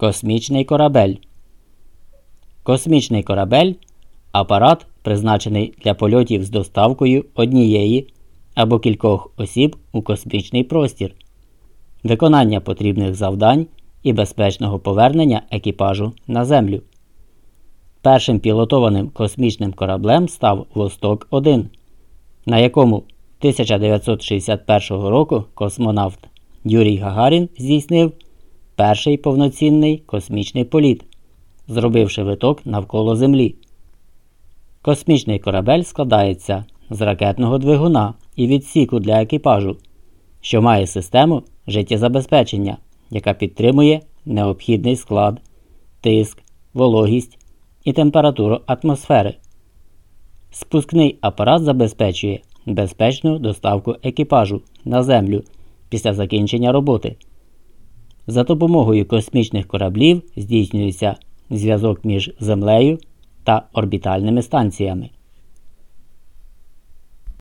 Космічний корабель. Космічний корабель апарат, призначений для польотів з доставкою однієї або кількох осіб у космічний простір, виконання потрібних завдань і безпечного повернення екіпажу на Землю. Першим пілотованим космічним кораблем став Восток 1 на якому 1961 року космонавт Юрій Гагарін здійснив перший повноцінний космічний політ, зробивши виток навколо Землі. Космічний корабель складається з ракетного двигуна і відсіку для екіпажу, що має систему життєзабезпечення, яка підтримує необхідний склад, тиск, вологість і температуру атмосфери. Спускний апарат забезпечує безпечну доставку екіпажу на Землю після закінчення роботи. За допомогою космічних кораблів здійснюється зв'язок між Землею та орбітальними станціями.